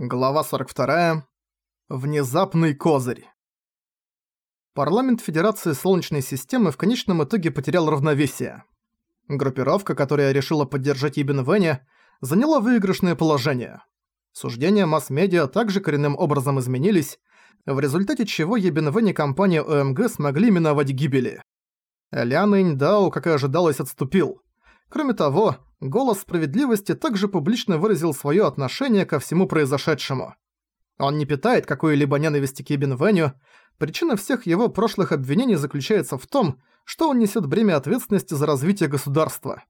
Глава 42. Внезапный козырь. Парламент Федерации Солнечной системы в конечном итоге потерял равновесие. Группировка, которая решила поддержать Ибн Вене, заняла выигрышное положение. Суждения масс-медиа также коренным образом изменились, в результате чего Ибн Вене компания ОМГ смогли миновать гибели. Лян Иньдао, как и ожидалось, отступил. Кроме того, голос справедливости также публично выразил свое отношение ко всему произошедшему. Он не питает какой-либо ненависти к Ибн Веню, причина всех его прошлых обвинений заключается в том, что он несет бремя ответственности за развитие государства.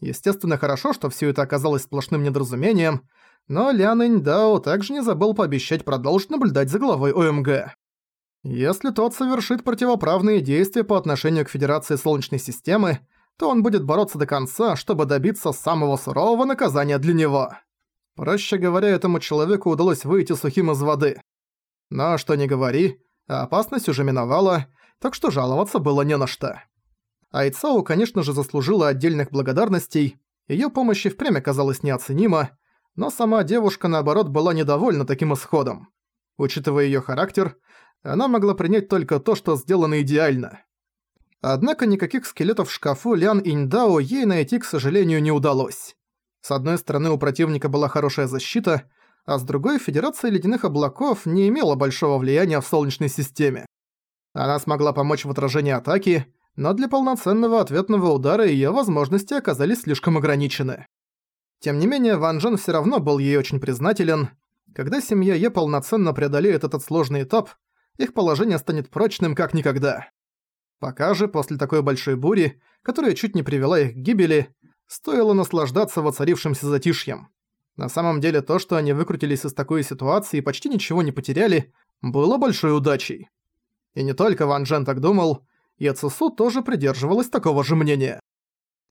Естественно, хорошо, что все это оказалось сплошным недоразумением, но Лян Иньдао также не забыл пообещать продолжить наблюдать за главой ОМГ. Если тот совершит противоправные действия по отношению к Федерации Солнечной системы, то он будет бороться до конца, чтобы добиться самого сурового наказания для него. Проще говоря, этому человеку удалось выйти сухим из воды. Но что ни говори, опасность уже миновала, так что жаловаться было не на что. Айцао, конечно же, заслужила отдельных благодарностей, её помощь и впрямь оказалась неоценима, но сама девушка, наоборот, была недовольна таким исходом. Учитывая её характер, она могла принять только то, что сделано идеально. Однако никаких скелетов в шкафу Лян Иньдао ей найти, к сожалению, не удалось. С одной стороны, у противника была хорошая защита, а с другой, Федерация Ледяных Облаков не имела большого влияния в Солнечной системе. Она смогла помочь в отражении атаки, но для полноценного ответного удара её возможности оказались слишком ограничены. Тем не менее, Ван Джен всё равно был ей очень признателен. Когда семья Е полноценно преодолеет этот сложный этап, их положение станет прочным как никогда. Пока же, после такой большой бури, которая чуть не привела их к гибели, стоило наслаждаться воцарившимся затишьем. На самом деле то, что они выкрутились из такой ситуации и почти ничего не потеряли, было большой удачей. И не только Ван Джен так думал, Яцесу тоже придерживалась такого же мнения.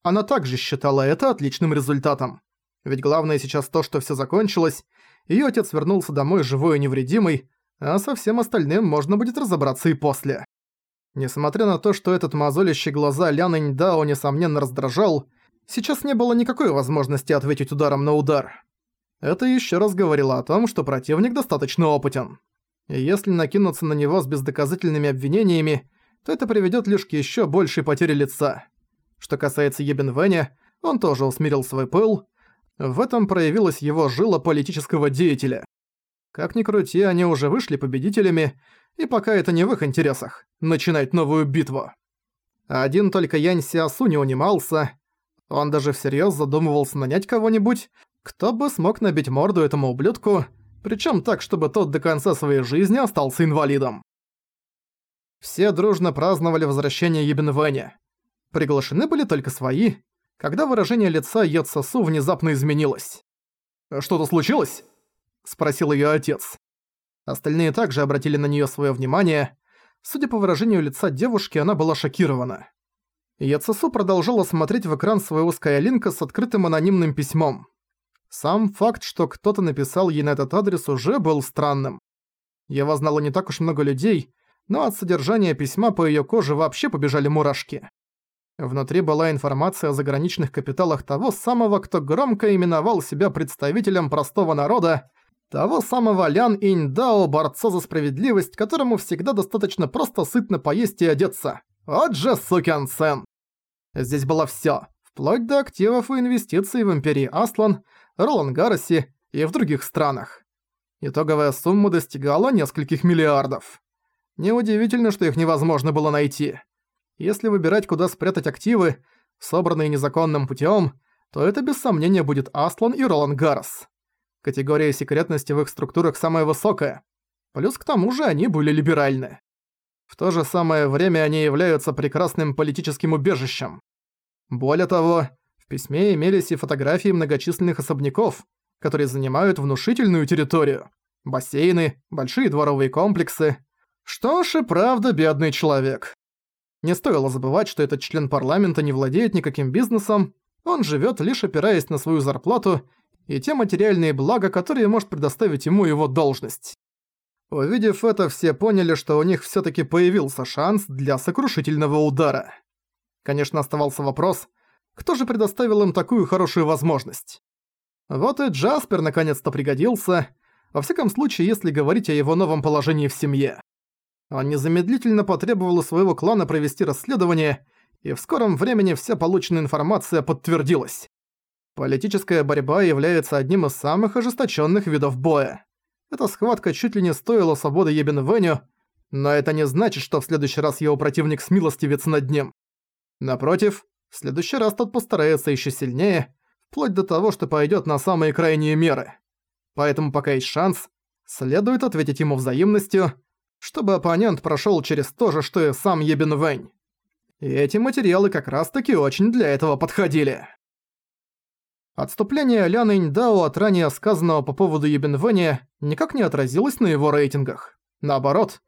Она также считала это отличным результатом. Ведь главное сейчас то, что всё закончилось, её отец вернулся домой живой и невредимый, а со всем остальным можно будет разобраться и после. Несмотря на то, что этот мозолящий глаза Лян Иньдао несомненно раздражал, сейчас не было никакой возможности ответить ударом на удар. Это еще раз говорило о том, что противник достаточно опытен. И если накинуться на него с бездоказательными обвинениями, то это приведет лишь к еще большей потере лица. Что касается Ебен Вэня, он тоже усмирил свой пыл. В этом проявилась его жила политического деятеля. Как ни крути, они уже вышли победителями, и пока это не в их интересах – начинать новую битву. Один только Янь Сиасу не унимался. Он даже всерьёз задумывался нанять кого-нибудь, кто бы смог набить морду этому ублюдку, причём так, чтобы тот до конца своей жизни остался инвалидом. Все дружно праздновали возвращение Ебенвэня. Приглашены были только свои, когда выражение лица Йоцасу внезапно изменилось. «Что-то случилось?» – спросил её отец. Остальные также обратили на неё своё внимание. Судя по выражению лица девушки, она была шокирована. Яцесу продолжала смотреть в экран своего скайлинка с открытым анонимным письмом. Сам факт, что кто-то написал ей на этот адрес, уже был странным. Его знало не так уж много людей, но от содержания письма по её коже вообще побежали мурашки. Внутри была информация о заграничных капиталах того самого, кто громко именовал себя представителем простого народа того самого Лян Инь-Дао, борца за справедливость, которому всегда достаточно просто сытно поесть и одеться. Вот же сукин сэн. Здесь было всё, вплоть до активов и инвестиций в Империи Аслан, Ролангаросе и в других странах. Итоговая сумма достигала нескольких миллиардов. Неудивительно, что их невозможно было найти. Если выбирать, куда спрятать активы, собранные незаконным путём, то это без сомнения будет Аслан и Ролангарос. Категория секретности в их структурах самая высокая. Плюс к тому же они были либеральны. В то же самое время они являются прекрасным политическим убежищем. Более того, в письме имелись и фотографии многочисленных особняков, которые занимают внушительную территорию. Бассейны, большие дворовые комплексы. Что ж и правда бедный человек. Не стоило забывать, что этот член парламента не владеет никаким бизнесом, он живет лишь опираясь на свою зарплату и те материальные блага, которые может предоставить ему его должность. Увидев это, все поняли, что у них всё-таки появился шанс для сокрушительного удара. Конечно, оставался вопрос, кто же предоставил им такую хорошую возможность? Вот и Джаспер наконец-то пригодился. во всяком случае, если говорить о его новом положении в семье. Он незамедлительно потребовал у своего клана провести расследование, и в скором времени вся полученная информация подтвердилась. Политическая борьба является одним из самых ожесточенных видов боя. Эта схватка чуть ли не стоила свободы Ебен Веню, но это не значит, что в следующий раз его противник смилостивится над ним. Напротив, в следующий раз тот постарается еще сильнее, вплоть до того, что пойдет на самые крайние меры. Поэтому пока есть шанс, следует ответить ему взаимностью, чтобы оппонент прошел через то же, что и сам Ебен Вэнь. И эти материалы как раз-таки очень для этого подходили. Отступление Ляны Индао от ранее сказанного по поводу Ебен Вэня никак не отразилось на его рейтингах. Наоборот,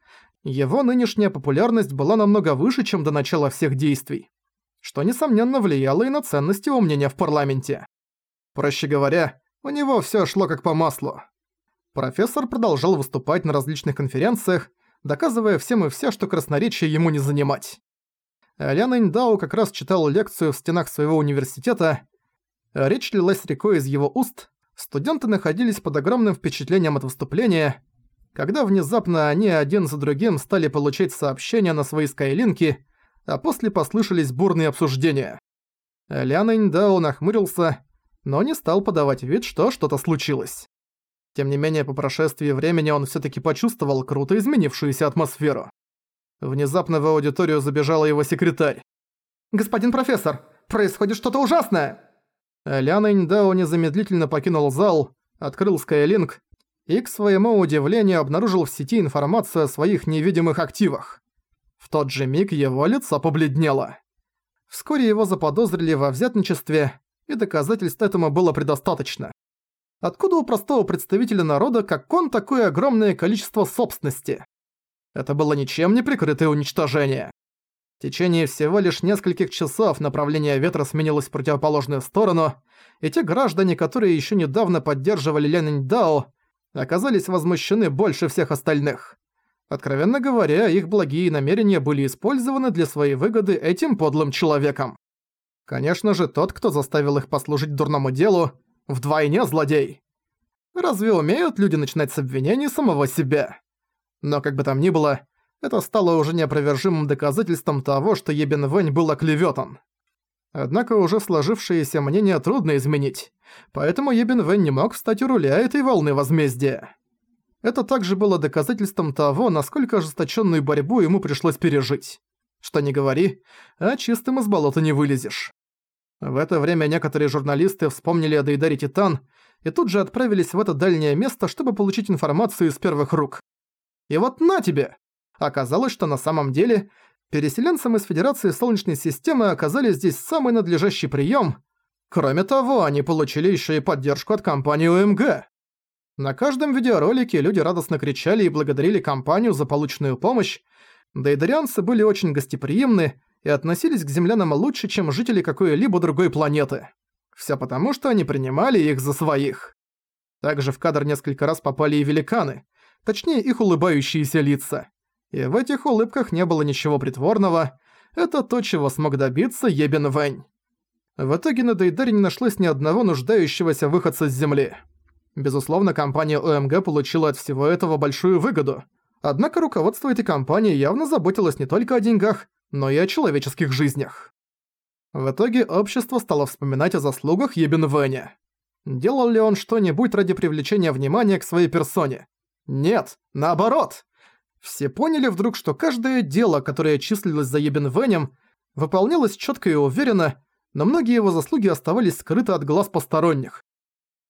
его нынешняя популярность была намного выше, чем до начала всех действий, что несомненно влияло и на ценность его мнения в парламенте. Проще говоря, у него всё шло как по маслу. Профессор продолжал выступать на различных конференциях, доказывая всем и вся, что красноречие ему не занимать. Лян Индао как раз читал лекцию в стенах своего университета. Речь лилась рекой из его уст, студенты находились под огромным впечатлением от выступления, когда внезапно они один за другим стали получать сообщения на свои скайлинки, а после послышались бурные обсуждения. Лян Индао нахмурился, но не стал подавать вид, что что-то случилось. Тем не менее, по прошествии времени он всё-таки почувствовал круто изменившуюся атмосферу. Внезапно в аудиторию забежала его секретарь. «Господин профессор, происходит что-то ужасное!» Лян Индао незамедлительно покинул зал, открыл Skylink и, к своему удивлению, обнаружил в сети информацию о своих невидимых активах. В тот же миг его лицо побледнело. Вскоре его заподозрили во взятничестве, и доказательств этому было предостаточно. Откуда у простого представителя народа, как он, такое огромное количество собственности? Это было ничем не прикрытое уничтожение. В течение всего лишь нескольких часов направление ветра сменилось в противоположную сторону, и те граждане, которые еще недавно поддерживали Ленин оказались возмущены больше всех остальных. Откровенно говоря, их благие намерения были использованы для своей выгоды этим подлым человеком. Конечно же, тот, кто заставил их послужить дурному делу, вдвойне злодей. Разве умеют люди начинать с обвинений самого себя? Но как бы там ни было, это стало уже неопровержимым доказательством того, что Ебен Вэнь был оклеветан. Однако уже сложившееся мнение трудно изменить, поэтому Ебен Вэнь не мог встать у руля этой волны возмездия. Это также было доказательством того, насколько ожесточенную борьбу ему пришлось пережить. Что не говори, а чистым из болота не вылезешь. В это время некоторые журналисты вспомнили о Дейдаре Титан и тут же отправились в это дальнее место, чтобы получить информацию из первых рук. И вот на тебе! Оказалось, что на самом деле переселенцам из Федерации Солнечной системы оказали здесь самый надлежащий прием. Кроме того, они получили еще и поддержку от компании УМГ. На каждом видеоролике люди радостно кричали и благодарили компанию за полученную помощь, Дейдарианцы были очень гостеприимны и относились к землянам лучше, чем жители какой-либо другой планеты. Всё потому, что они принимали их за своих. Также в кадр несколько раз попали и великаны, точнее их улыбающиеся лица. И в этих улыбках не было ничего притворного, это то, чего смог добиться Ебен Вэнь. В итоге на Дейдаре не нашлось ни одного нуждающегося выходца с Земли. Безусловно, компания ОМГ получила от всего этого большую выгоду, Однако руководство этой компании явно заботилось не только о деньгах, но и о человеческих жизнях. В итоге общество стало вспоминать о заслугах Ебен Вэня. Делал ли он что-нибудь ради привлечения внимания к своей персоне? Нет, наоборот. Все поняли вдруг, что каждое дело, которое числилось за Ебен Вэнем, выполнялось четко и уверенно, но многие его заслуги оставались скрыты от глаз посторонних.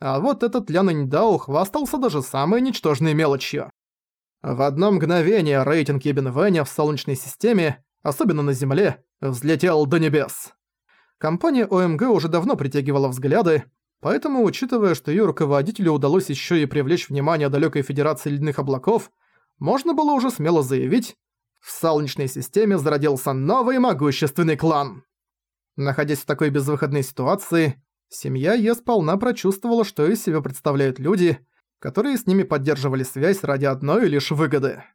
А вот этот Лян Дао хвастался даже самой ничтожной мелочью. В одно мгновение рейтинг Ебен Вэня в Солнечной системе, особенно на Земле, взлетел до небес. Компания ОМГ уже давно притягивала взгляды, поэтому, учитывая, что её руководителю удалось ещё и привлечь внимание далёкой Федерации Ледяных Облаков, можно было уже смело заявить, в Солнечной системе зародился новый могущественный клан. Находясь в такой безвыходной ситуации, семья Е сполна прочувствовала, что из себя представляют люди – которые с ними поддерживали связь ради одной лишь выгоды.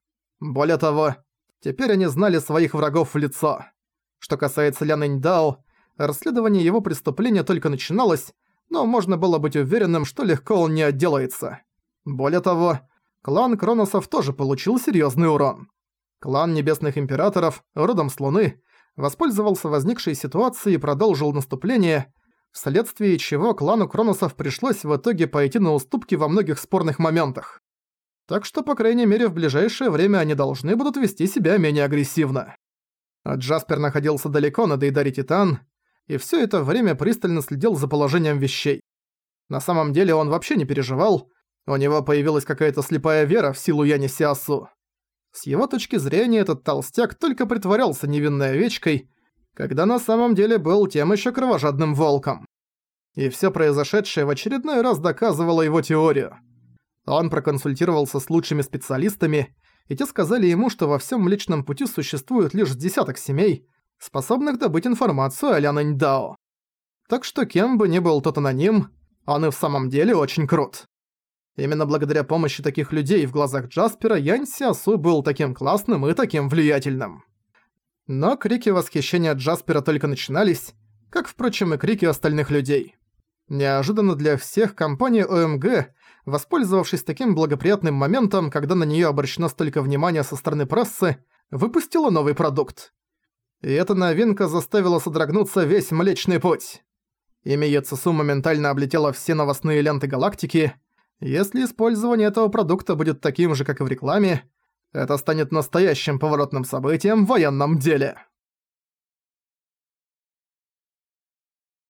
Более того, теперь они знали своих врагов в лицо. Что касается Лян Иньдао, расследование его преступления только начиналось, но можно было быть уверенным, что легко он не отделается. Более того, клан Кроносов тоже получил серьезный урон. Клан Небесных Императоров, родом с Луны, воспользовался возникшей ситуацией и продолжил наступление, вследствие чего клану Кроносов пришлось в итоге пойти на уступки во многих спорных моментах. Так что, по крайней мере, в ближайшее время они должны будут вести себя менее агрессивно. Джаспер находился далеко на Дейдаре Титан, и все это время пристально следил за положением вещей. На самом деле он вообще не переживал, у него появилась какая-то слепая вера в силу Яни Сиасу. С его точки зрения этот толстяк только притворялся невинной овечкой, когда на самом деле был тем еще кровожадным волком. И все произошедшее в очередной раз доказывало его теорию. Он проконсультировался с лучшими специалистами, и те сказали ему, что во всем Млечном Пути существует лишь десяток семей, способных добыть информацию о Лянэнь Дао. Так что кем бы ни был тот аноним, он и в самом деле очень крут. Именно благодаря помощи таких людей в глазах Джаспера Янь Сиасу был таким классным и таким влиятельным. Но крики восхищения Джаспера только начинались, как, впрочем, и крики остальных людей. Неожиданно для всех компания ОМГ, воспользовавшись таким благоприятным моментом, когда на неё обращено столько внимания со стороны прессы, выпустила новый продукт. И эта новинка заставила содрогнуться весь Млечный Путь. Имя Яцесу моментально облетело все новостные ленты галактики. Если использование этого продукта будет таким же, как и в рекламе, это станет настоящим поворотным событием в военном деле.